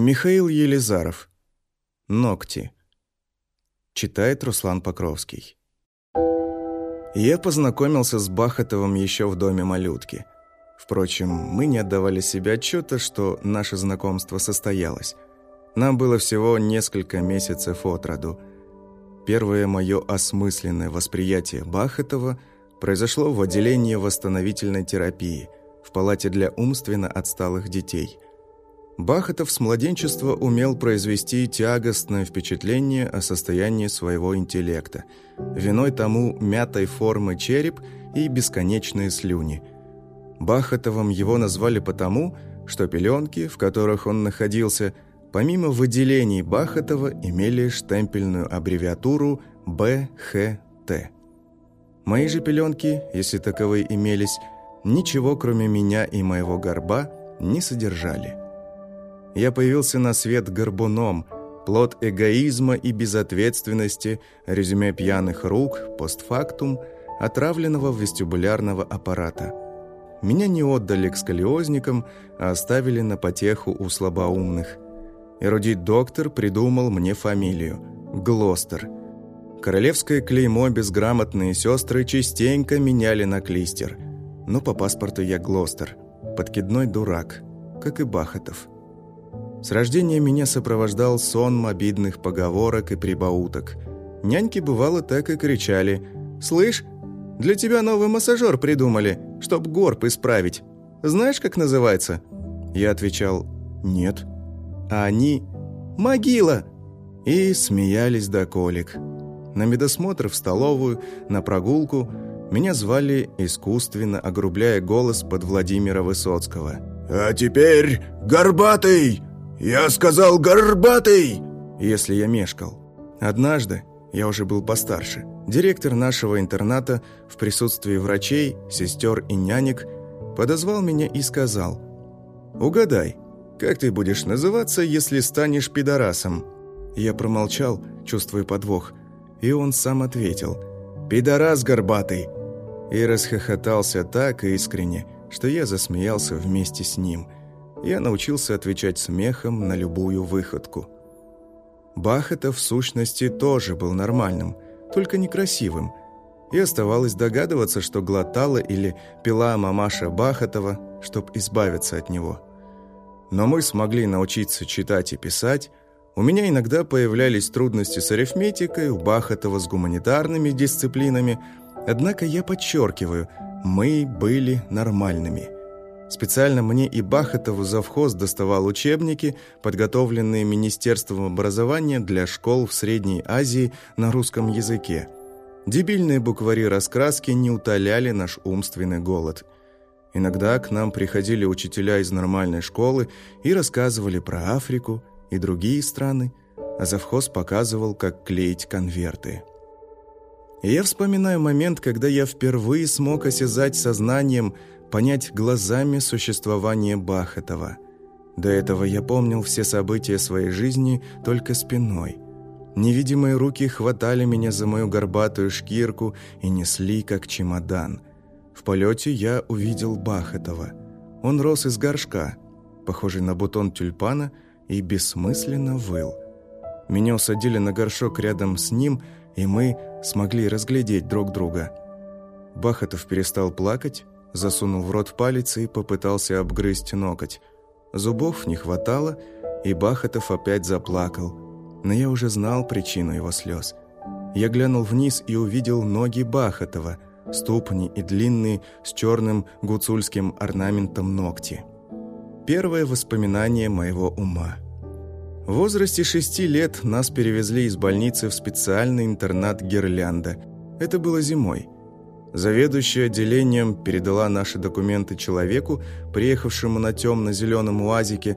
Михаил Елизаров. Ногти. Читает Руслан Покровский. Я познакомился с Бахатовым еще в доме малютки. Впрочем, мы не отдавали себе отчета, что наше знакомство состоялось. Нам было всего несколько месяцев от роду. Первое мое осмысленное восприятие Бахатова произошло в отделении восстановительной терапии в палате для умственно отсталых детей – Бахатов с младенчества умел произвести тягостное впечатление о состоянии своего интеллекта. Виной тому мятой формы череп и бесконечные слюни. Бахатовым его назвали потому, что пеленки, в которых он находился, помимо выделений Бахатова, имели штемпельную аббревиатуру БХТ. Мои же пеленки, если таковые имелись, ничего кроме меня и моего горба не содержали я появился на свет горбуном, плод эгоизма и безответственности, резюме пьяных рук, постфактум, отравленного вестибулярного аппарата. Меня не отдали к сколиозникам, а оставили на потеху у слабоумных. Эрудит-доктор придумал мне фамилию – Глостер. Королевское клеймо безграмотные сестры частенько меняли на клистер. Но по паспорту я Глостер, подкидной дурак, как и Бахатов. С рождения меня сопровождал сон обидных поговорок и прибауток. Няньки, бывало, так и кричали. «Слышь, для тебя новый массажер придумали, чтоб горб исправить. Знаешь, как называется?» Я отвечал «Нет». А они «Могила!» И смеялись до колик. На медосмотр в столовую, на прогулку меня звали, искусственно огрубляя голос под Владимира Высоцкого. «А теперь горбатый!» «Я сказал, горбатый!» Если я мешкал. Однажды, я уже был постарше, директор нашего интерната в присутствии врачей, сестер и нянек подозвал меня и сказал «Угадай, как ты будешь называться, если станешь пидорасом?» Я промолчал, чувствуя подвох, и он сам ответил «Пидорас горбатый!» и расхохотался так искренне, что я засмеялся вместе с ним – я научился отвечать смехом на любую выходку. Бахата, в сущности, тоже был нормальным, только некрасивым, и оставалось догадываться, что глотала или пила мамаша Бахатова, чтобы избавиться от него. Но мы смогли научиться читать и писать, у меня иногда появлялись трудности с арифметикой, у Бахатова с гуманитарными дисциплинами, однако я подчеркиваю, мы были нормальными – Специально мне и Бахатову завхоз доставал учебники, подготовленные Министерством образования для школ в Средней Азии на русском языке. Дебильные буквари-раскраски не утоляли наш умственный голод. Иногда к нам приходили учителя из нормальной школы и рассказывали про Африку и другие страны, а завхоз показывал, как клеить конверты. И я вспоминаю момент, когда я впервые смог осязать сознанием – понять глазами существование Бахатова. До этого я помнил все события своей жизни только спиной. Невидимые руки хватали меня за мою горбатую шкирку и несли, как чемодан. В полете я увидел Бахатова. Он рос из горшка, похожий на бутон тюльпана, и бессмысленно выл. Меня усадили на горшок рядом с ним, и мы смогли разглядеть друг друга. Бахатов перестал плакать, засунул в рот палец и попытался обгрызть ноготь. Зубов не хватало, и Бахатов опять заплакал. Но я уже знал причину его слез. Я глянул вниз и увидел ноги Бахатова, ступни и длинные с черным гуцульским орнаментом ногти. Первое воспоминание моего ума. В возрасте шести лет нас перевезли из больницы в специальный интернат Гирлянда. Это было зимой – Заведующая отделением передала наши документы человеку, приехавшему на темно-зеленом уазике.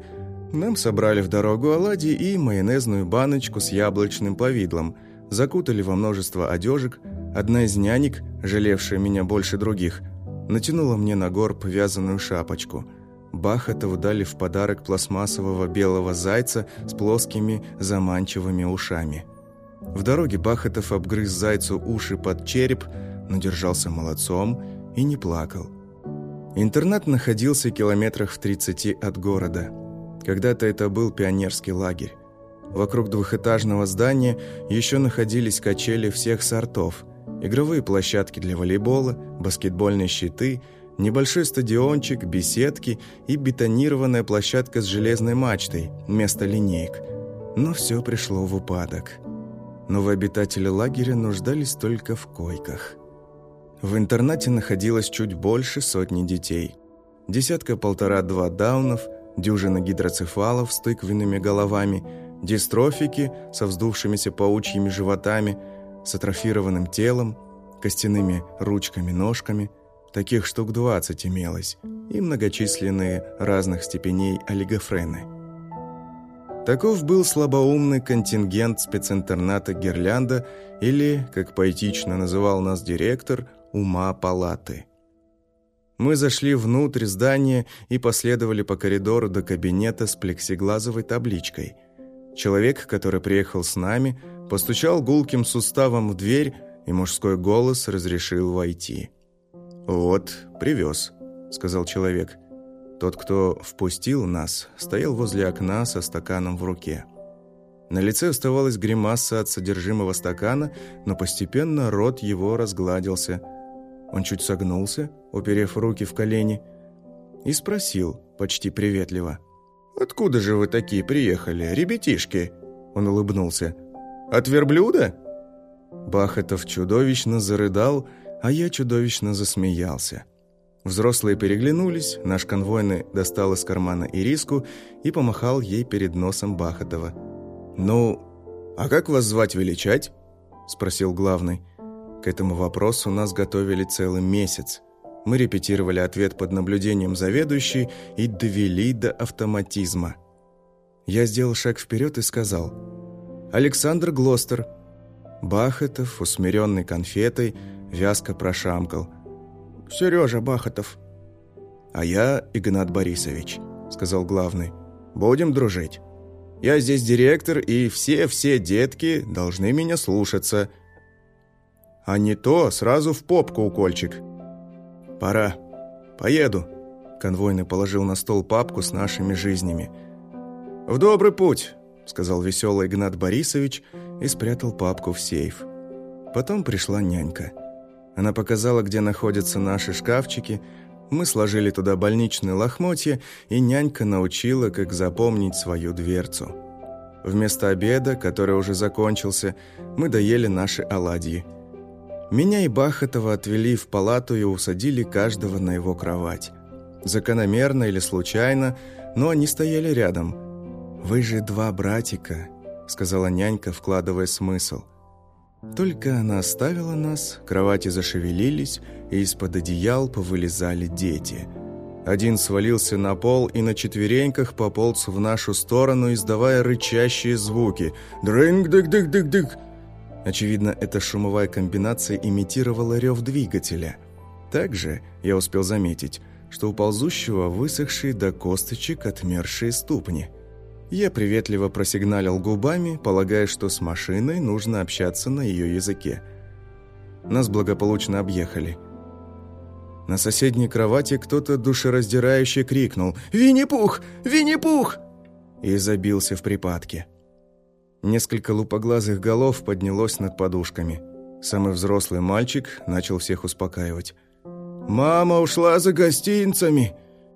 Нам собрали в дорогу оладьи и майонезную баночку с яблочным повидлом, закутали во множество одежек. Одна из нянек, жалевшая меня больше других, натянула мне на горб вязаную шапочку. Бахатову дали в подарок пластмассового белого зайца с плоскими заманчивыми ушами. В дороге Бахатов обгрыз зайцу уши под череп – но держался молодцом и не плакал. Интернат находился километрах в 30 от города. Когда-то это был пионерский лагерь. Вокруг двухэтажного здания еще находились качели всех сортов, игровые площадки для волейбола, баскетбольные щиты, небольшой стадиончик, беседки и бетонированная площадка с железной мачтой вместо линеек. Но все пришло в упадок. Новые обитатели лагеря нуждались только в койках. В интернате находилось чуть больше сотни детей. Десятка-полтора-два даунов, дюжина гидроцефалов с тыквенными головами – дистрофики со вздувшимися паучьими животами, с атрофированным телом, костяными ручками-ножками, таких штук 20 имелось, и многочисленные разных степеней олигофрены. Таков был слабоумный контингент специнтерната «Гирлянда» или, как поэтично называл нас директор, «Ума палаты». Мы зашли внутрь здания и последовали по коридору до кабинета с плексиглазовой табличкой – Человек, который приехал с нами, постучал гулким суставом в дверь, и мужской голос разрешил войти. «Вот, привез», — сказал человек. Тот, кто впустил нас, стоял возле окна со стаканом в руке. На лице оставалась гримаса от содержимого стакана, но постепенно рот его разгладился. Он чуть согнулся, уперев руки в колени, и спросил почти приветливо — «Откуда же вы такие приехали, ребятишки?» Он улыбнулся. «От верблюда?» Бахатов чудовищно зарыдал, а я чудовищно засмеялся. Взрослые переглянулись, наш конвойный достал из кармана ириску и помахал ей перед носом Бахатова. «Ну, а как вас звать величать?» – спросил главный. К этому вопросу нас готовили целый месяц. Мы репетировали ответ под наблюдением заведующей и довели до автоматизма. Я сделал шаг вперед и сказал «Александр Глостер». Бахатов, усмиренный конфетой, вязко прошамкал «Сережа Бахатов». «А я Игнат Борисович», — сказал главный. «Будем дружить. Я здесь директор, и все-все детки должны меня слушаться. А не то сразу в попку укольчик». «Пора. Поеду». Конвойный положил на стол папку с нашими жизнями. «В добрый путь», — сказал веселый Игнат Борисович и спрятал папку в сейф. Потом пришла нянька. Она показала, где находятся наши шкафчики, мы сложили туда больничные лохмотья, и нянька научила, как запомнить свою дверцу. Вместо обеда, который уже закончился, мы доели наши оладьи – меня и Бахатова отвели в палату и усадили каждого на его кровать. Закономерно или случайно, но они стояли рядом. «Вы же два братика», — сказала нянька, вкладывая смысл. Только она оставила нас, кровати зашевелились, и из-под одеял повылезали дети. Один свалился на пол и на четвереньках пополз в нашу сторону, издавая рычащие звуки. «Дрынг-дык-дык-дык-дык!» Очевидно, эта шумовая комбинация имитировала рев двигателя. Также я успел заметить, что у ползущего высохшие до косточек отмершие ступни. Я приветливо просигналил губами, полагая, что с машиной нужно общаться на ее языке. Нас благополучно объехали. На соседней кровати кто-то душераздирающе крикнул «Винни-Пух! Винни-Пух!» и забился в припадке. Несколько лупоглазых голов поднялось над подушками. Самый взрослый мальчик начал всех успокаивать. «Мама ушла за гостинцами!»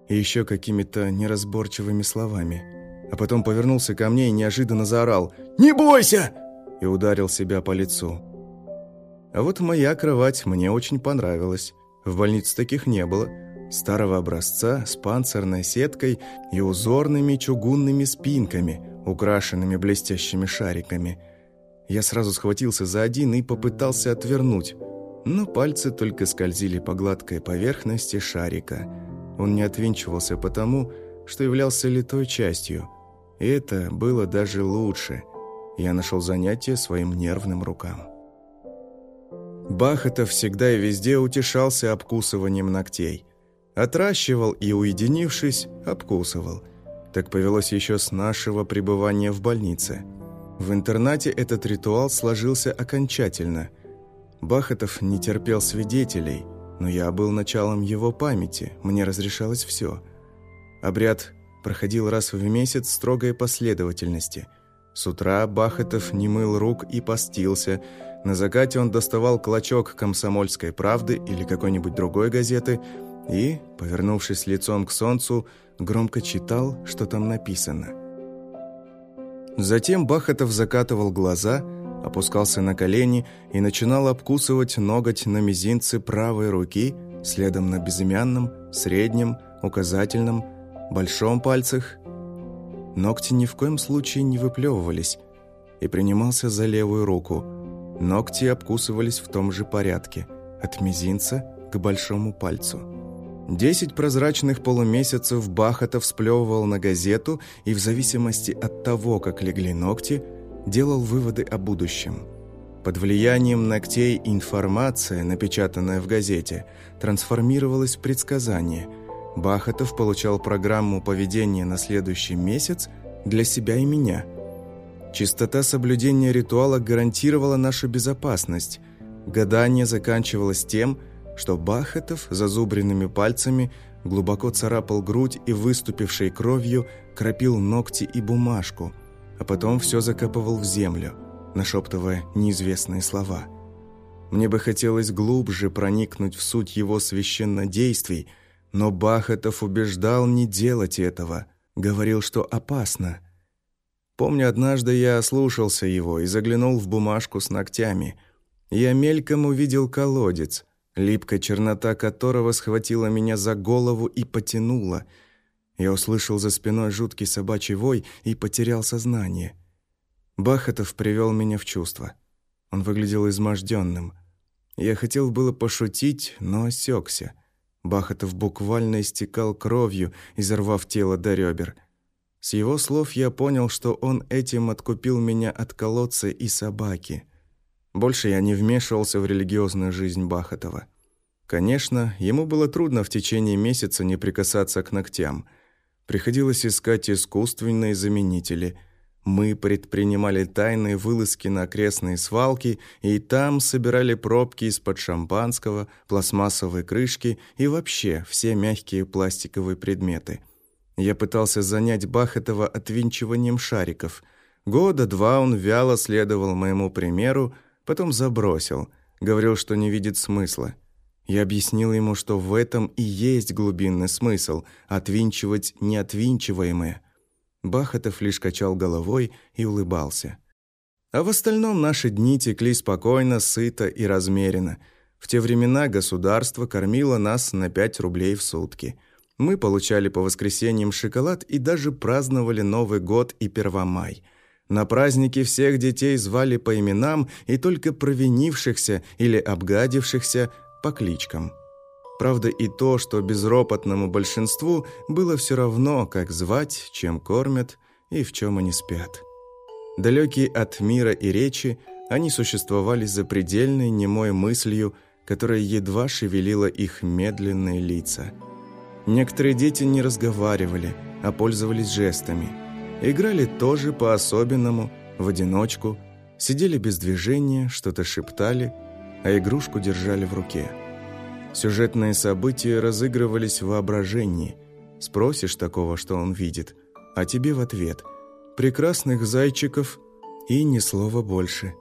И еще какими-то неразборчивыми словами. А потом повернулся ко мне и неожиданно заорал «Не бойся!» и ударил себя по лицу. А вот моя кровать мне очень понравилась. В больнице таких не было. Старого образца с панцирной сеткой и узорными чугунными спинками – украшенными блестящими шариками. Я сразу схватился за один и попытался отвернуть, но пальцы только скользили по гладкой поверхности шарика. Он не отвинчивался потому, что являлся литой частью. И это было даже лучше. Я нашел занятие своим нервным рукам. Бахата всегда и везде утешался обкусыванием ногтей. Отращивал и, уединившись, обкусывал – так повелось еще с нашего пребывания в больнице. В интернате этот ритуал сложился окончательно. Бахатов не терпел свидетелей, но я был началом его памяти, мне разрешалось все. Обряд проходил раз в месяц строгой последовательности. С утра Бахатов не мыл рук и постился. На закате он доставал клочок «Комсомольской правды» или какой-нибудь другой газеты и, повернувшись лицом к солнцу, громко читал, что там написано. Затем Бахатов закатывал глаза, опускался на колени и начинал обкусывать ноготь на мизинце правой руки, следом на безымянном, среднем, указательном, большом пальцах. Ногти ни в коем случае не выплевывались, и принимался за левую руку. Ногти обкусывались в том же порядке, от мизинца к большому пальцу. Десять прозрачных полумесяцев Бахатов сплевывал на газету и в зависимости от того, как легли ногти, делал выводы о будущем. Под влиянием ногтей информация, напечатанная в газете, трансформировалась в предсказание – Бахатов получал программу поведения на следующий месяц для себя и меня. Чистота соблюдения ритуала гарантировала нашу безопасность. Гадание заканчивалось тем, что Бахатов зазубренными пальцами глубоко царапал грудь и выступившей кровью кропил ногти и бумажку, а потом все закапывал в землю, нашептывая неизвестные слова. Мне бы хотелось глубже проникнуть в суть его священнодействий – но Бахатов убеждал не делать этого, говорил, что опасно. Помню, однажды я ослушался его и заглянул в бумажку с ногтями. Я мельком увидел колодец, липкая чернота которого схватила меня за голову и потянула. Я услышал за спиной жуткий собачий вой и потерял сознание. Бахатов привел меня в чувство. Он выглядел изможденным. Я хотел было пошутить, но осекся — Бахатов буквально истекал кровью, изорвав тело до ребер. С его слов я понял, что он этим откупил меня от колодца и собаки. Больше я не вмешивался в религиозную жизнь Бахатова. Конечно, ему было трудно в течение месяца не прикасаться к ногтям. Приходилось искать искусственные заменители – мы предпринимали тайные вылазки на окрестные свалки и там собирали пробки из-под шампанского, пластмассовые крышки и вообще все мягкие пластиковые предметы. Я пытался занять Бахетова отвинчиванием шариков. Года два он вяло следовал моему примеру, потом забросил, говорил, что не видит смысла. Я объяснил ему, что в этом и есть глубинный смысл – отвинчивать неотвинчиваемое – Бахатов лишь качал головой и улыбался. А в остальном наши дни текли спокойно, сыто и размеренно. В те времена государство кормило нас на 5 рублей в сутки. Мы получали по воскресеньям шоколад и даже праздновали Новый год и Первомай. На праздники всех детей звали по именам и только провинившихся или обгадившихся по кличкам – Правда и то, что безропотному большинству было все равно, как звать, чем кормят и в чем они спят. Далекие от мира и речи, они существовали за предельной немой мыслью, которая едва шевелила их медленные лица. Некоторые дети не разговаривали, а пользовались жестами. Играли тоже по-особенному, в одиночку, сидели без движения, что-то шептали, а игрушку держали в руке. Сюжетные события разыгрывались в воображении. Спросишь такого, что он видит, а тебе в ответ «прекрасных зайчиков» и ни слова больше.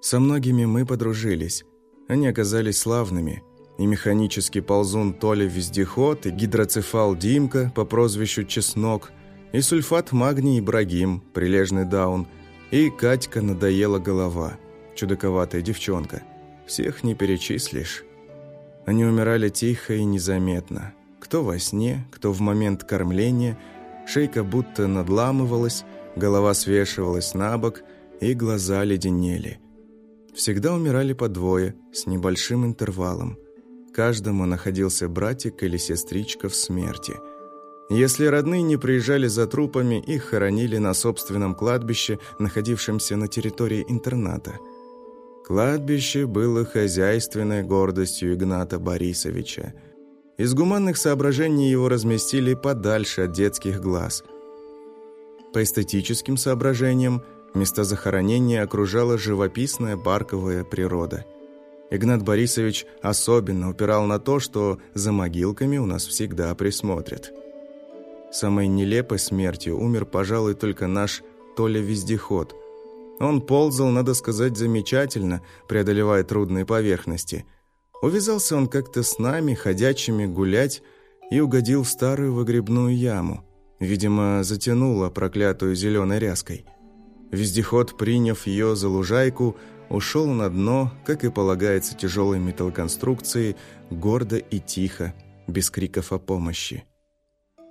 Со многими мы подружились. Они оказались славными. И механический ползун Толя Вездеход, и гидроцефал Димка по прозвищу Чеснок, и сульфат магний Ибрагим, прилежный даун, и Катька надоела голова, чудаковатая девчонка. Всех не перечислишь. Они умирали тихо и незаметно. Кто во сне, кто в момент кормления. Шейка будто надламывалась, голова свешивалась на бок, и глаза леденели. Всегда умирали по двое, с небольшим интервалом. Каждому находился братик или сестричка в смерти. Если родные не приезжали за трупами, их хоронили на собственном кладбище, находившемся на территории интерната – Кладбище было хозяйственной гордостью Игната Борисовича. Из гуманных соображений его разместили подальше от детских глаз. По эстетическим соображениям место захоронения окружала живописная парковая природа. Игнат Борисович особенно упирал на то, что за могилками у нас всегда присмотрят. Самой нелепой смертью умер, пожалуй, только наш Толя-вездеход. Он ползал, надо сказать, замечательно, преодолевая трудные поверхности. Увязался он как-то с нами, ходячими, гулять, и угодил в старую выгребную яму. Видимо, затянуло проклятую зеленой ряской. Вездеход, приняв ее за лужайку, ушел на дно, как и полагается тяжелой металлоконструкции, гордо и тихо, без криков о помощи.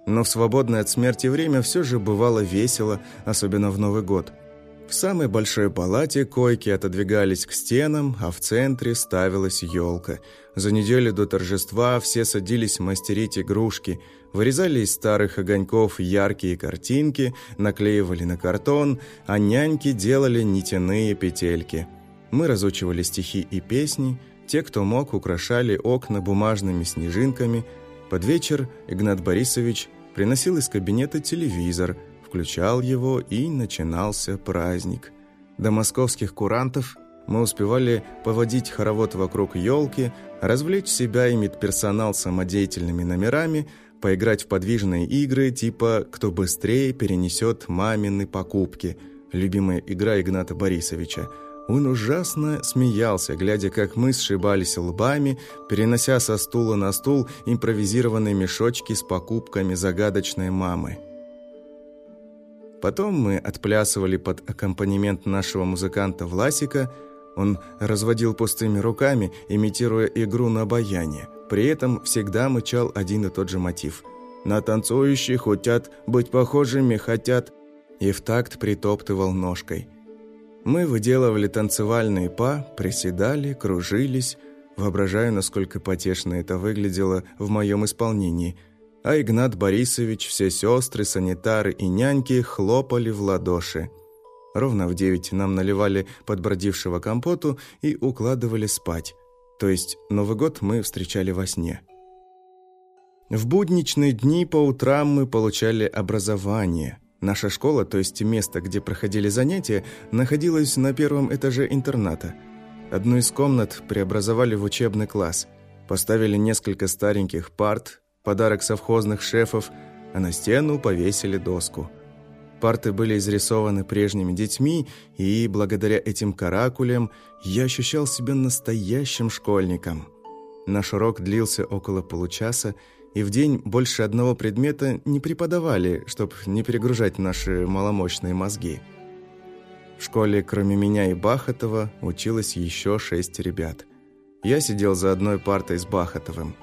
Но в свободное от смерти время все же бывало весело, особенно в Новый год. В самой большой палате койки отодвигались к стенам, а в центре ставилась елка. За неделю до торжества все садились мастерить игрушки, вырезали из старых огоньков яркие картинки, наклеивали на картон, а няньки делали нитяные петельки. Мы разучивали стихи и песни, те, кто мог, украшали окна бумажными снежинками. Под вечер Игнат Борисович приносил из кабинета телевизор, включал его и начинался праздник. До московских курантов мы успевали поводить хоровод вокруг елки, развлечь себя и медперсонал самодеятельными номерами, поиграть в подвижные игры типа «Кто быстрее перенесет мамины покупки», любимая игра Игната Борисовича – он ужасно смеялся, глядя, как мы сшибались лбами, перенося со стула на стул импровизированные мешочки с покупками загадочной мамы. Потом мы отплясывали под аккомпанемент нашего музыканта Власика. Он разводил пустыми руками, имитируя игру на баяне. При этом всегда мычал один и тот же мотив. «На танцующих хотят быть похожими, хотят...» И в такт притоптывал ножкой – мы выделывали танцевальные па, приседали, кружились, воображая, насколько потешно это выглядело в моем исполнении. А Игнат Борисович, все сестры, санитары и няньки хлопали в ладоши. Ровно в девять нам наливали подбродившего компоту и укладывали спать. То есть Новый год мы встречали во сне. В будничные дни по утрам мы получали образование – Наша школа, то есть место, где проходили занятия, находилась на первом этаже интерната. Одну из комнат преобразовали в учебный класс. Поставили несколько стареньких парт, подарок совхозных шефов, а на стену повесили доску. Парты были изрисованы прежними детьми, и благодаря этим каракулям я ощущал себя настоящим школьником. Наш урок длился около получаса, и в день больше одного предмета не преподавали, чтобы не перегружать наши маломощные мозги. В школе, кроме меня и Бахатова, училось еще шесть ребят. Я сидел за одной партой с Бахатовым.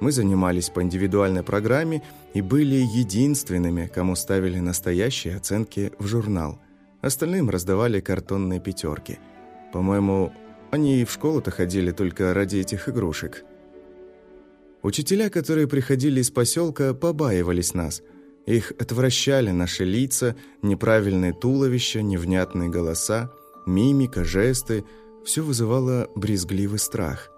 Мы занимались по индивидуальной программе и были единственными, кому ставили настоящие оценки в журнал. Остальным раздавали картонные пятерки. По-моему, они и в школу-то ходили только ради этих игрушек. Учителя, которые приходили из поселка, побаивались нас. Их отвращали наши лица, неправильные туловища, невнятные голоса, мимика, жесты. Все вызывало брезгливый страх.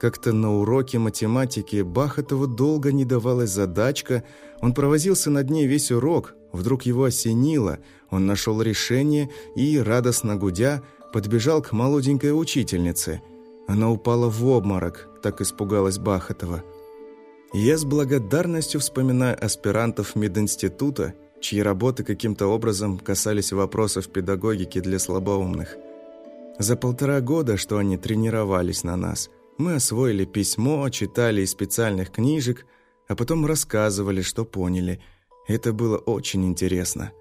Как-то на уроке математики Бахатову долго не давалась задачка, он провозился над ней весь урок, вдруг его осенило, он нашел решение и, радостно гудя, подбежал к молоденькой учительнице. Она упала в обморок, так испугалась Бахатова. Я с благодарностью вспоминаю аспирантов мединститута, чьи работы каким-то образом касались вопросов педагогики для слабоумных. За полтора года, что они тренировались на нас, мы освоили письмо, читали из специальных книжек, а потом рассказывали, что поняли. Это было очень интересно.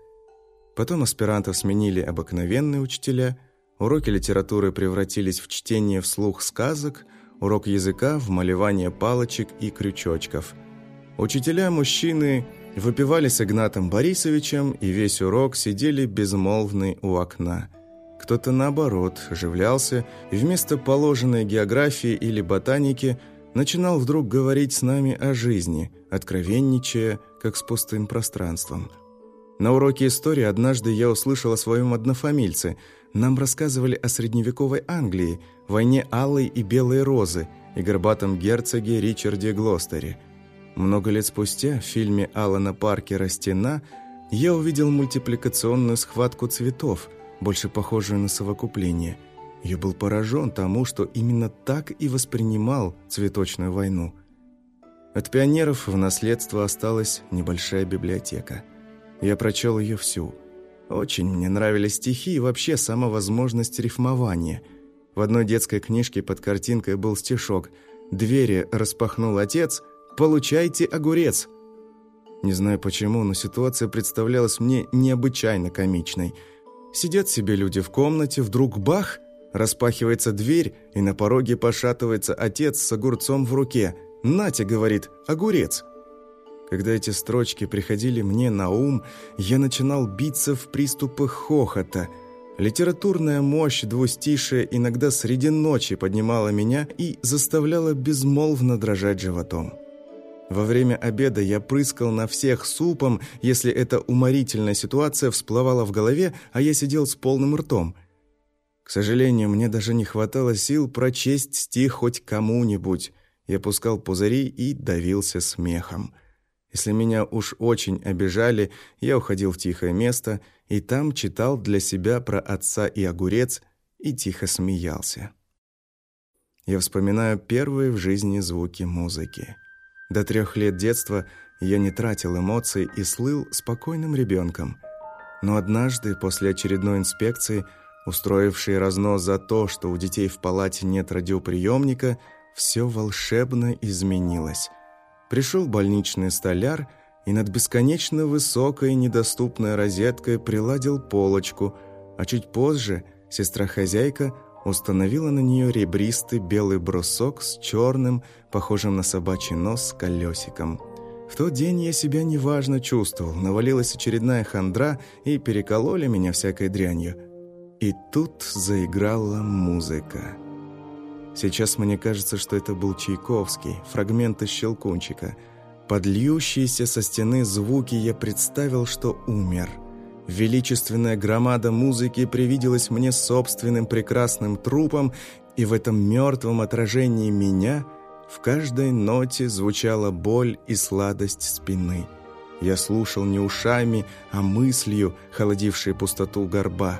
Потом аспирантов сменили обыкновенные учителя, уроки литературы превратились в чтение вслух сказок – урок языка, вмалевание палочек и крючочков. Учителя-мужчины выпивали с Игнатом Борисовичем и весь урок сидели безмолвны у окна. Кто-то, наоборот, оживлялся и вместо положенной географии или ботаники начинал вдруг говорить с нами о жизни, откровенничая, как с пустым пространством. На уроке истории однажды я услышал о своем однофамильце – нам рассказывали о средневековой Англии, войне Алой и Белой Розы и горбатом герцоге Ричарде Глостере. Много лет спустя в фильме Алана Паркера «Стена» я увидел мультипликационную схватку цветов, больше похожую на совокупление. Я был поражен тому, что именно так и воспринимал цветочную войну. От пионеров в наследство осталась небольшая библиотека. Я прочел ее всю. Очень мне нравились стихи и вообще сама возможность рифмования. В одной детской книжке под картинкой был стишок «Двери распахнул отец, получайте огурец». Не знаю почему, но ситуация представлялась мне необычайно комичной. Сидят себе люди в комнате, вдруг бах, распахивается дверь, и на пороге пошатывается отец с огурцом в руке. «Нате», — говорит, — «огурец». Когда эти строчки приходили мне на ум, я начинал биться в приступах хохота. Литературная мощь двустишия иногда среди ночи поднимала меня и заставляла безмолвно дрожать животом. Во время обеда я прыскал на всех супом, если эта уморительная ситуация всплывала в голове, а я сидел с полным ртом. К сожалению, мне даже не хватало сил прочесть стих хоть кому-нибудь. Я пускал пузыри и давился смехом. Если меня уж очень обижали, я уходил в тихое место и там читал для себя про отца и огурец и тихо смеялся. Я вспоминаю первые в жизни звуки музыки. До трех лет детства я не тратил эмоций и слыл спокойным ребенком. Но однажды, после очередной инспекции, устроившей разнос за то, что у детей в палате нет радиоприемника, все волшебно изменилось. Пришел больничный столяр и над бесконечно высокой недоступной розеткой приладил полочку, а чуть позже сестра-хозяйка – установила на нее ребристый белый брусок с черным, похожим на собачий нос, колесиком. В тот день я себя неважно чувствовал, навалилась очередная хандра и перекололи меня всякой дрянью. И тут заиграла музыка. Сейчас мне кажется, что это был Чайковский, фрагмент из «Щелкунчика». Под со стены звуки я представил, что умер – Величественная громада музыки привиделась мне собственным прекрасным трупом, и в этом мертвом отражении меня в каждой ноте звучала боль и сладость спины. Я слушал не ушами, а мыслью, холодившей пустоту горба.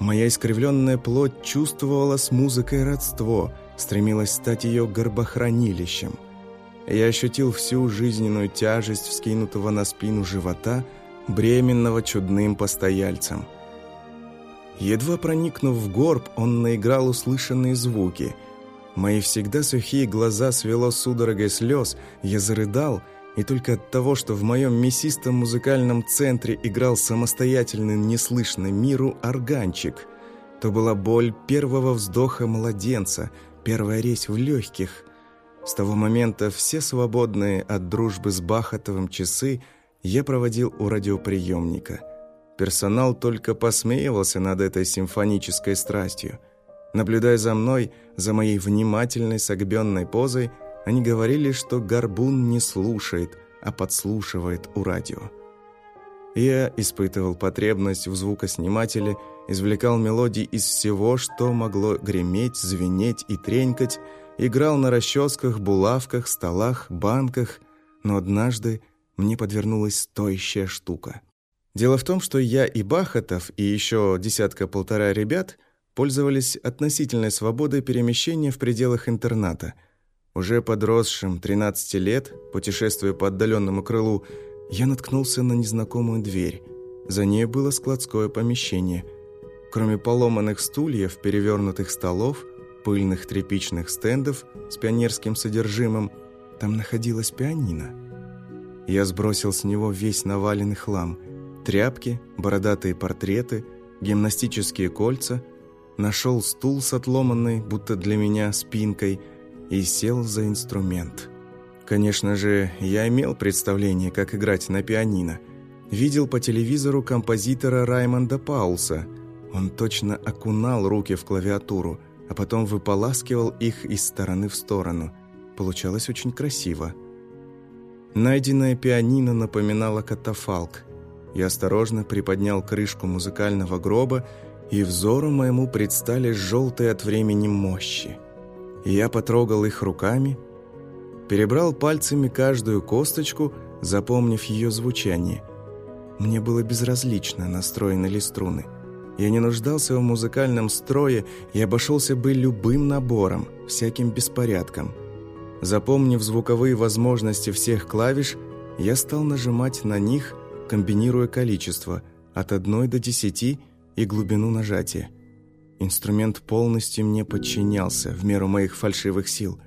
Моя искривленная плоть чувствовала с музыкой родство, стремилась стать ее горбохранилищем. Я ощутил всю жизненную тяжесть вскинутого на спину живота – бременного чудным постояльцем. Едва проникнув в горб, он наиграл услышанные звуки. Мои всегда сухие глаза свело судорогой слез, я зарыдал, и только от того, что в моем мясистом музыкальном центре играл самостоятельный неслышный миру органчик. То была боль первого вздоха младенца, первая резь в легких. С того момента все свободные от дружбы с Бахатовым часы – я проводил у радиоприемника. Персонал только посмеивался над этой симфонической страстью. Наблюдая за мной, за моей внимательной согбенной позой, они говорили, что горбун не слушает, а подслушивает у радио. Я испытывал потребность в звукоснимателе, извлекал мелодии из всего, что могло греметь, звенеть и тренькать, играл на расческах, булавках, столах, банках, но однажды мне подвернулась стоящая штука. Дело в том, что я и Бахатов, и еще десятка-полтора ребят пользовались относительной свободой перемещения в пределах интерната. Уже подросшим 13 лет, путешествуя по отдаленному крылу, я наткнулся на незнакомую дверь. За ней было складское помещение. Кроме поломанных стульев, перевернутых столов, пыльных тряпичных стендов с пионерским содержимым, там находилась пианино. Я сбросил с него весь наваленный хлам. Тряпки, бородатые портреты, гимнастические кольца. Нашел стул с отломанной, будто для меня, спинкой и сел за инструмент. Конечно же, я имел представление, как играть на пианино. Видел по телевизору композитора Раймонда Паулса. Он точно окунал руки в клавиатуру, а потом выполаскивал их из стороны в сторону. Получалось очень красиво. Найденное пианино напоминало катафалк. Я осторожно приподнял крышку музыкального гроба, и взору моему предстали желтые от времени мощи. Я потрогал их руками, перебрал пальцами каждую косточку, запомнив ее звучание. Мне было безразлично, настроены ли струны. Я не нуждался в музыкальном строе и обошелся бы любым набором, всяким беспорядком – Запомнив звуковые возможности всех клавиш, я стал нажимать на них, комбинируя количество от 1 до 10 и глубину нажатия. Инструмент полностью мне подчинялся в меру моих фальшивых сил.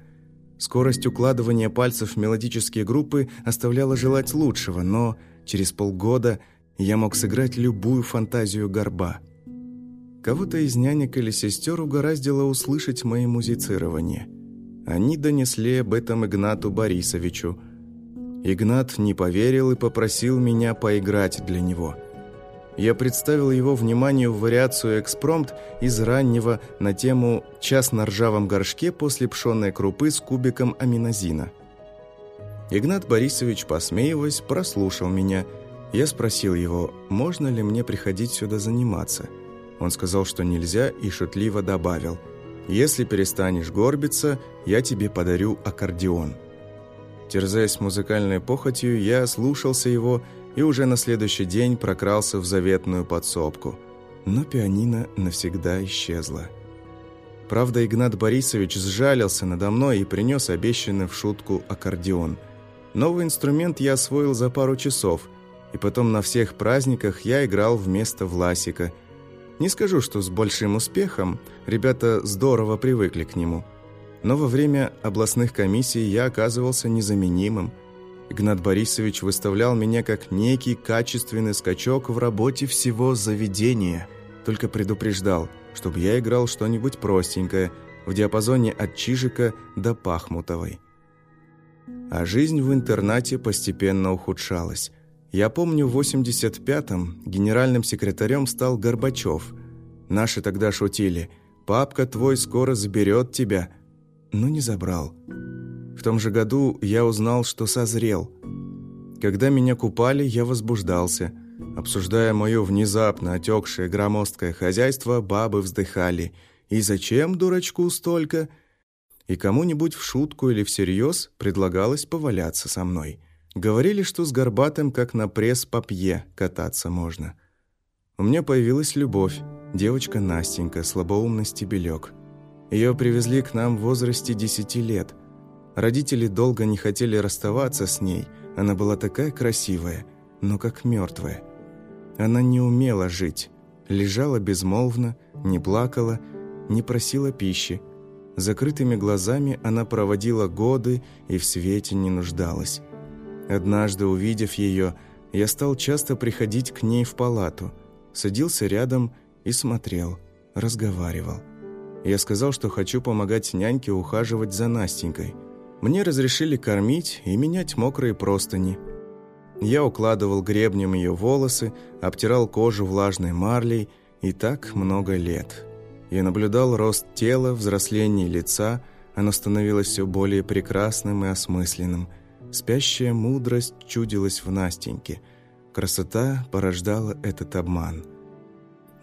Скорость укладывания пальцев в мелодические группы оставляла желать лучшего, но через полгода я мог сыграть любую фантазию горба. Кого-то из нянек или сестер угораздило услышать мои музицирования. Они донесли об этом Игнату Борисовичу. Игнат не поверил и попросил меня поиграть для него – я представил его вниманию вариацию экспромт из раннего на тему «Час на ржавом горшке после пшенной крупы с кубиком аминозина». Игнат Борисович, посмеиваясь, прослушал меня. Я спросил его, можно ли мне приходить сюда заниматься. Он сказал, что нельзя, и шутливо добавил, «Если перестанешь горбиться, я тебе подарю аккордеон». Терзаясь музыкальной похотью, я слушался его и уже на следующий день прокрался в заветную подсобку. Но пианино навсегда исчезло. Правда, Игнат Борисович сжалился надо мной и принес обещанный в шутку аккордеон. Новый инструмент я освоил за пару часов, и потом на всех праздниках я играл вместо Власика. Не скажу, что с большим успехом, ребята здорово привыкли к нему. Но во время областных комиссий я оказывался незаменимым – Игнат Борисович выставлял меня как некий качественный скачок в работе всего заведения, только предупреждал, чтобы я играл что-нибудь простенькое, в диапазоне от Чижика до Пахмутовой. А жизнь в интернате постепенно ухудшалась. Я помню, в 85-м генеральным секретарем стал Горбачев. Наши тогда шутили «Папка твой скоро заберет тебя», но не забрал. В том же году я узнал, что созрел. Когда меня купали, я возбуждался. Обсуждая мое внезапно отекшее громоздкое хозяйство, бабы вздыхали. «И зачем дурачку столько?» И кому-нибудь в шутку или всерьез предлагалось поваляться со мной. Говорили, что с горбатым, как на пресс-папье, кататься можно. У меня появилась любовь, девочка Настенька, слабоумный стебелек. Ее привезли к нам в возрасте десяти лет – Родители долго не хотели расставаться с ней. Она была такая красивая, но как мертвая. Она не умела жить. Лежала безмолвно, не плакала, не просила пищи. Закрытыми глазами она проводила годы и в свете не нуждалась. Однажды, увидев ее, я стал часто приходить к ней в палату. Садился рядом и смотрел, разговаривал. Я сказал, что хочу помогать няньке ухаживать за Настенькой – мне разрешили кормить и менять мокрые простыни. Я укладывал гребнем ее волосы, обтирал кожу влажной марлей, и так много лет. Я наблюдал рост тела, взросление лица, оно становилось все более прекрасным и осмысленным. Спящая мудрость чудилась в Настеньке. Красота порождала этот обман.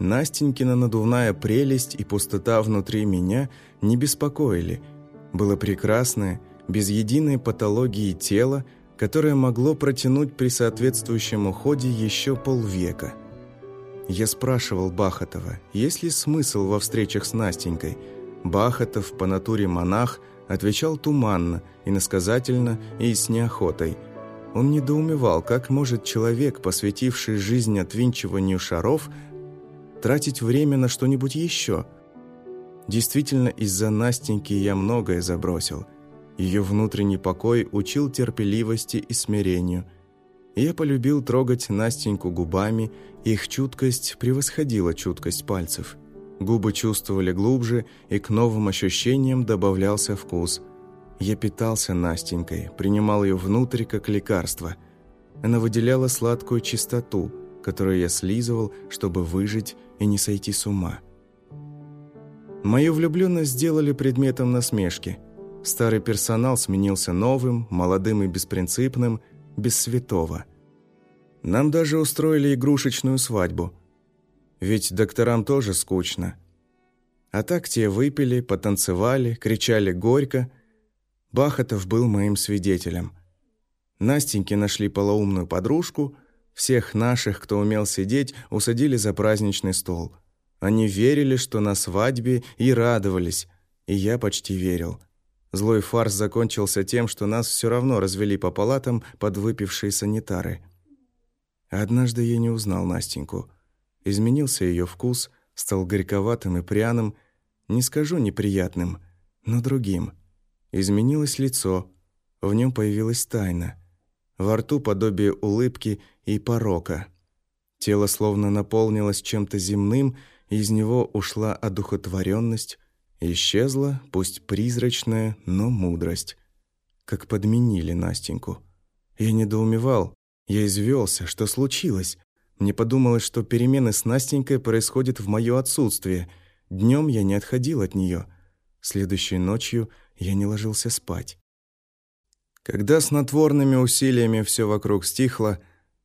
Настенькина надувная прелесть и пустота внутри меня не беспокоили. Было прекрасное – без единой патологии тела, которое могло протянуть при соответствующем уходе еще полвека. Я спрашивал Бахатова, есть ли смысл во встречах с Настенькой. Бахатов, по натуре монах, отвечал туманно, иносказательно и с неохотой. Он недоумевал, как может человек, посвятивший жизнь отвинчиванию шаров, тратить время на что-нибудь еще. Действительно, из-за Настеньки я многое забросил – ее внутренний покой учил терпеливости и смирению. Я полюбил трогать Настеньку губами, их чуткость превосходила чуткость пальцев. Губы чувствовали глубже, и к новым ощущениям добавлялся вкус. Я питался Настенькой, принимал ее внутрь как лекарство. Она выделяла сладкую чистоту, которую я слизывал, чтобы выжить и не сойти с ума. Мою влюбленность сделали предметом насмешки – Старый персонал сменился новым, молодым и беспринципным, без святого. Нам даже устроили игрушечную свадьбу. Ведь докторам тоже скучно. А так те выпили, потанцевали, кричали горько. Бахатов был моим свидетелем. Настеньки нашли полоумную подружку, всех наших, кто умел сидеть, усадили за праздничный стол. Они верили, что на свадьбе, и радовались, и я почти верил – Злой фарс закончился тем, что нас все равно развели по палатам подвыпившие санитары. Однажды я не узнал Настеньку. Изменился ее вкус, стал горьковатым и пряным, не скажу неприятным, но другим. Изменилось лицо, в нем появилась тайна. Во рту подобие улыбки и порока. Тело словно наполнилось чем-то земным, и из него ушла одухотворенность, исчезла, пусть призрачная, но мудрость. Как подменили Настеньку. Я недоумевал, я извелся, что случилось. Мне подумалось, что перемены с Настенькой происходят в мое отсутствие. Днем я не отходил от нее. Следующей ночью я не ложился спать. Когда с натворными усилиями все вокруг стихло,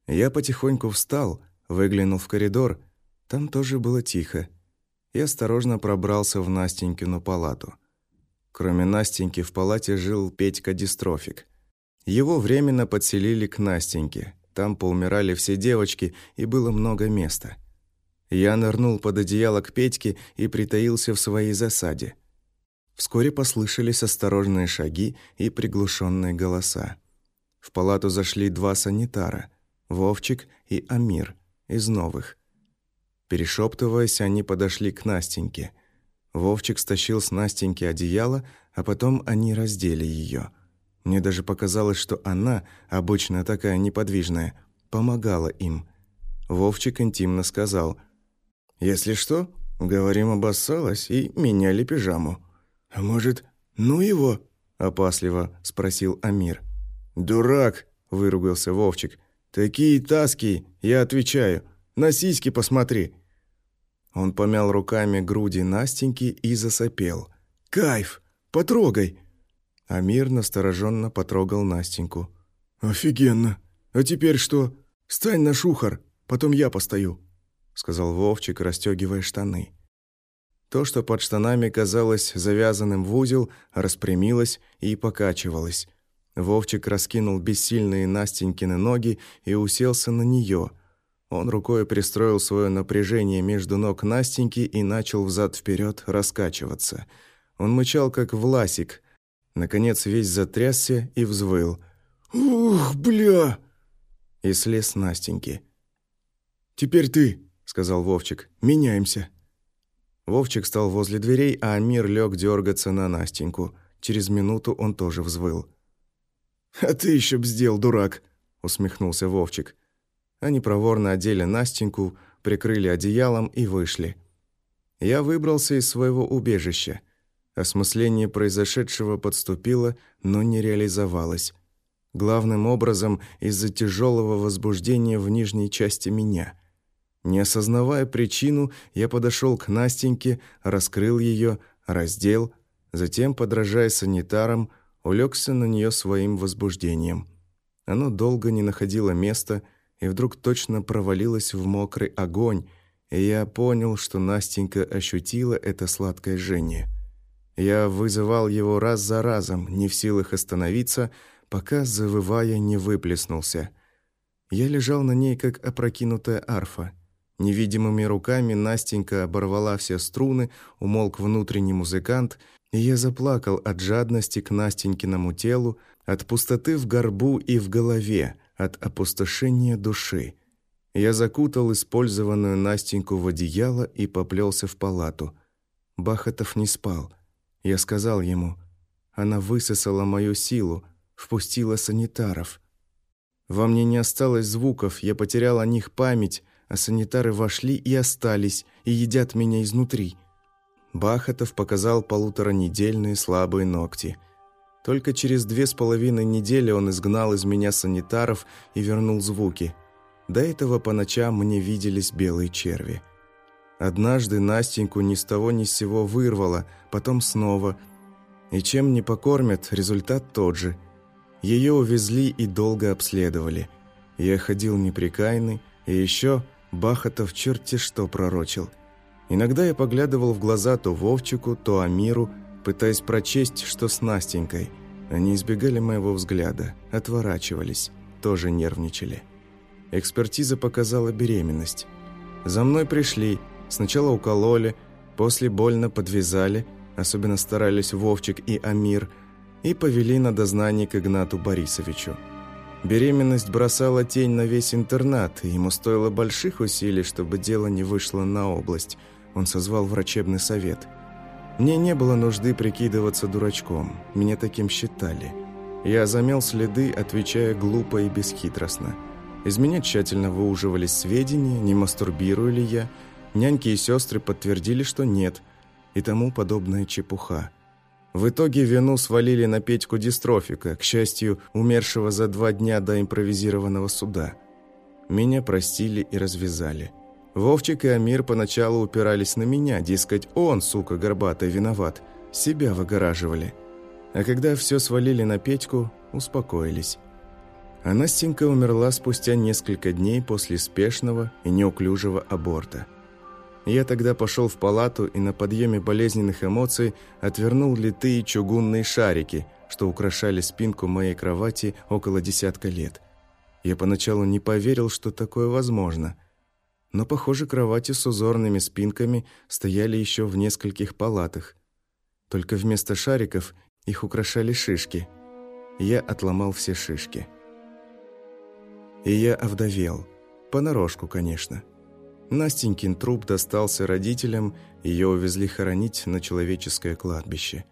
я потихоньку встал, выглянул в коридор. Там тоже было тихо. И осторожно пробрался в Настенькину палату. Кроме Настеньки в палате жил Петька-дистрофик. Его временно подселили к Настеньке. Там поумирали все девочки, и было много места. Я нырнул под одеяло к Петьке и притаился в своей засаде. Вскоре послышались осторожные шаги и приглушенные голоса. В палату зашли два санитара – Вовчик и Амир из новых. Перешептываясь, они подошли к Настеньке. Вовчик стащил с Настеньки одеяло, а потом они раздели ее. Мне даже показалось, что она, обычно такая неподвижная, помогала им. Вовчик интимно сказал, «Если что, говорим обоссалась и меняли пижаму». «А может, ну его?» – опасливо спросил Амир. «Дурак!» – выругался Вовчик. «Такие таски, я отвечаю. На сиськи посмотри!» Он помял руками груди Настеньки и засопел. «Кайф! Потрогай!» Амир настороженно потрогал Настеньку. «Офигенно! А теперь что? Стань на шухар, потом я постою», — сказал Вовчик, расстегивая штаны. То, что под штанами казалось завязанным в узел, распрямилось и покачивалось. Вовчик раскинул бессильные Настенькины ноги и уселся на нее. Он рукой пристроил свое напряжение между ног Настеньки и начал взад вперед раскачиваться. Он мычал, как власик. Наконец весь затрясся и взвыл. «Ух, бля!» И слез Настеньки. «Теперь ты», — сказал Вовчик, — «меняемся». Вовчик стал возле дверей, а Амир лег дергаться на Настеньку. Через минуту он тоже взвыл. «А ты еще бздел, дурак!» — усмехнулся Вовчик. Они проворно одели Настеньку, прикрыли одеялом и вышли. Я выбрался из своего убежища. Осмысление произошедшего подступило, но не реализовалось. Главным образом из-за тяжелого возбуждения в нижней части меня — не осознавая причину, я подошел к Настеньке, раскрыл ее, раздел, затем, подражая санитарам, улегся на нее своим возбуждением. Оно долго не находило места и вдруг точно провалилось в мокрый огонь, и я понял, что Настенька ощутила это сладкое жжение. Я вызывал его раз за разом, не в силах остановиться, пока, завывая, не выплеснулся. Я лежал на ней, как опрокинутая арфа. Невидимыми руками Настенька оборвала все струны, умолк внутренний музыкант, и я заплакал от жадности к Настенькиному телу, от пустоты в горбу и в голове, от опустошения души. Я закутал использованную Настеньку в одеяло и поплелся в палату. Бахатов не спал. Я сказал ему, она высосала мою силу, впустила санитаров. Во мне не осталось звуков, я потерял о них память, а санитары вошли и остались, и едят меня изнутри. Бахатов показал полуторанедельные слабые ногти. Только через две с половиной недели он изгнал из меня санитаров и вернул звуки. До этого по ночам мне виделись белые черви. Однажды Настеньку ни с того ни с сего вырвало, потом снова. И чем не покормят, результат тот же. Ее увезли и долго обследовали. Я ходил неприкаянный, и еще Бахатов черти что пророчил. Иногда я поглядывал в глаза то Вовчику, то Амиру, пытаясь прочесть, что с Настенькой. Они избегали моего взгляда, отворачивались, тоже нервничали. Экспертиза показала беременность. За мной пришли, сначала укололи, после больно подвязали, особенно старались Вовчик и Амир. и повели на дознание к Игнату Борисовичу. Беременность бросала тень на весь интернат, и ему стоило больших усилий, чтобы дело не вышло на область. Он созвал врачебный совет. Мне не было нужды прикидываться дурачком, меня таким считали. Я замел следы, отвечая глупо и бесхитростно. Из меня тщательно выуживались сведения, не мастурбирую ли я. Няньки и сестры подтвердили, что нет, и тому подобная чепуха. В итоге вину свалили на Петьку Дистрофика, к счастью, умершего за два дня до импровизированного суда. Меня простили и развязали. Вовчик и Амир поначалу упирались на меня, дескать, он, сука горбатая, виноват. Себя выгораживали. А когда все свалили на Петьку, успокоились. А Настенька умерла спустя несколько дней после спешного и неуклюжего аборта. Я тогда пошел в палату и на подъеме болезненных эмоций отвернул литые чугунные шарики, что украшали спинку моей кровати около десятка лет. Я поначалу не поверил, что такое возможно. Но, похоже, кровати с узорными спинками стояли еще в нескольких палатах. Только вместо шариков их украшали шишки. Я отломал все шишки. И я овдовел. Понарошку, конечно. Настенькин труп достался родителям, ее увезли хоронить на человеческое кладбище.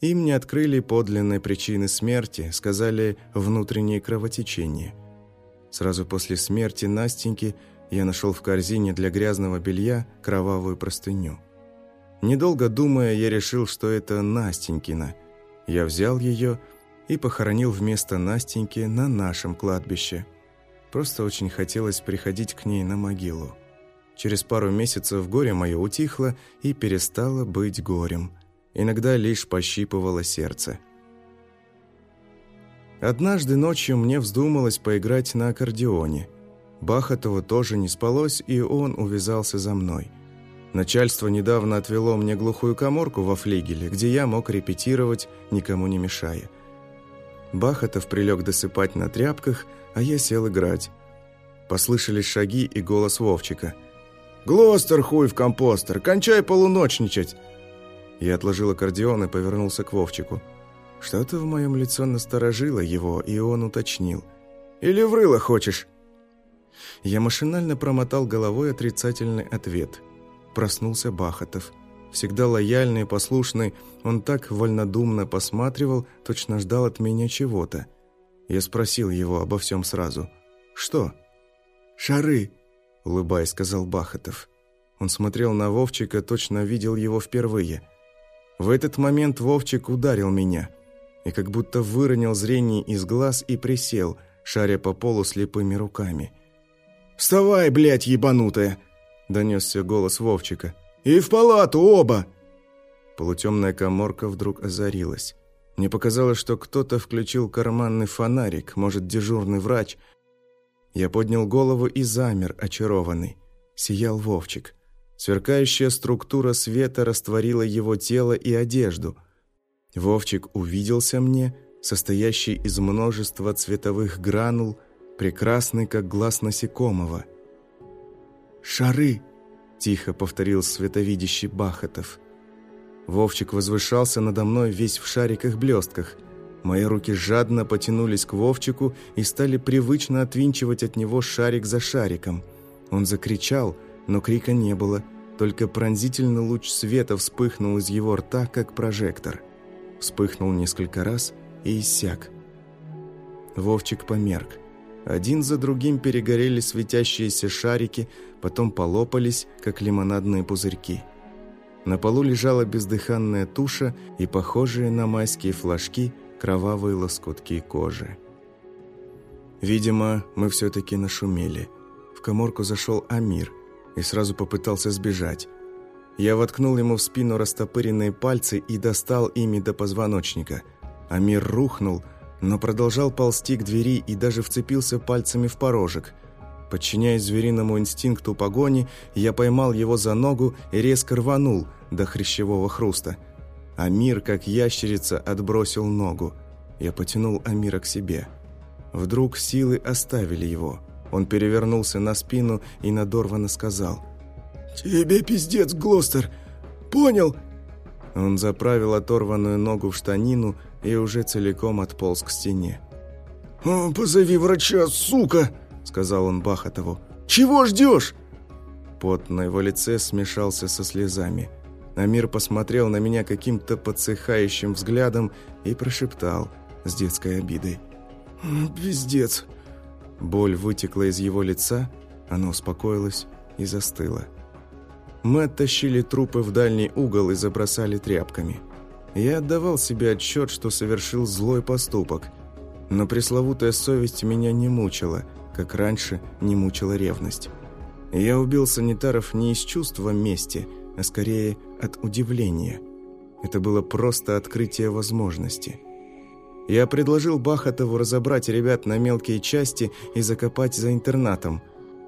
Им не открыли подлинной причины смерти, сказали «внутреннее кровотечение». Сразу после смерти Настеньки я нашел в корзине для грязного белья кровавую простыню. Недолго думая, я решил, что это Настенькина. Я взял ее и похоронил вместо Настеньки на нашем кладбище. Просто очень хотелось приходить к ней на могилу. Через пару месяцев горе мое утихло и перестало быть горем. Иногда лишь пощипывало сердце. Однажды ночью мне вздумалось поиграть на аккордеоне. Бахатову тоже не спалось, и он увязался за мной. Начальство недавно отвело мне глухую коморку во флигеле, где я мог репетировать, никому не мешая. Бахатов прилег досыпать на тряпках, а я сел играть. Послышались шаги и голос Вовчика – «Глостер, хуй в компостер! Кончай полуночничать!» Я отложил аккордеон и повернулся к Вовчику. Что-то в моем лицо насторожило его, и он уточнил. «Или врыло хочешь?» Я машинально промотал головой отрицательный ответ. Проснулся Бахатов. Всегда лояльный и послушный, он так вольнодумно посматривал, точно ждал от меня чего-то. Я спросил его обо всем сразу. «Что?» «Шары!» Улыбаясь, сказал Бахатов. Он смотрел на Вовчика, точно видел его впервые. В этот момент Вовчик ударил меня и как будто выронил зрение из глаз и присел, шаря по полу слепыми руками. «Вставай, блядь, ебанутая!» – донесся голос Вовчика. «И в палату оба!» Полутемная коморка вдруг озарилась. Мне показалось, что кто-то включил карманный фонарик, может, дежурный врач – я поднял голову и замер, очарованный. Сиял Вовчик. Сверкающая структура света растворила его тело и одежду. Вовчик увиделся мне, состоящий из множества цветовых гранул, прекрасный, как глаз насекомого. «Шары!» – тихо повторил световидящий Бахатов. Вовчик возвышался надо мной весь в шариках-блестках – Мои руки жадно потянулись к Вовчику и стали привычно отвинчивать от него шарик за шариком. Он закричал, но крика не было, только пронзительный луч света вспыхнул из его рта, как прожектор. Вспыхнул несколько раз и иссяк. Вовчик померк. Один за другим перегорели светящиеся шарики, потом полопались, как лимонадные пузырьки. На полу лежала бездыханная туша и похожие на майские флажки – кровавые лоскутки кожи. Видимо, мы все-таки нашумели. В коморку зашел Амир и сразу попытался сбежать. Я воткнул ему в спину растопыренные пальцы и достал ими до позвоночника. Амир рухнул, но продолжал ползти к двери и даже вцепился пальцами в порожек. Подчиняясь звериному инстинкту погони, я поймал его за ногу и резко рванул до хрящевого хруста – Амир, как ящерица, отбросил ногу. Я потянул Амира к себе. Вдруг силы оставили его. Он перевернулся на спину и надорвано сказал. «Тебе пиздец, Глостер! Понял?» Он заправил оторванную ногу в штанину, и уже целиком отполз к стене. «Позови врача, сука!» — сказал он Бахатову. «Чего ждешь?» Пот на его лице смешался со слезами. Амир посмотрел на меня каким-то подсыхающим взглядом и прошептал с детской обидой. «Пиздец!» Боль вытекла из его лица, оно успокоилось и застыло. Мы оттащили трупы в дальний угол и забросали тряпками. Я отдавал себе отчет, что совершил злой поступок, но пресловутая совесть меня не мучила, как раньше не мучила ревность. Я убил санитаров не из чувства мести, а скорее от удивления. Это было просто открытие возможности. Я предложил Бахатову разобрать ребят на мелкие части и закопать за интернатом.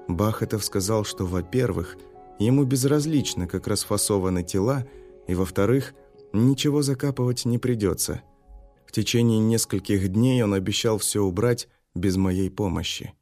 Бахатов сказал, что, во-первых, ему безразлично, как расфасованы тела, и, во-вторых, ничего закапывать не придется. В течение нескольких дней он обещал все убрать без моей помощи.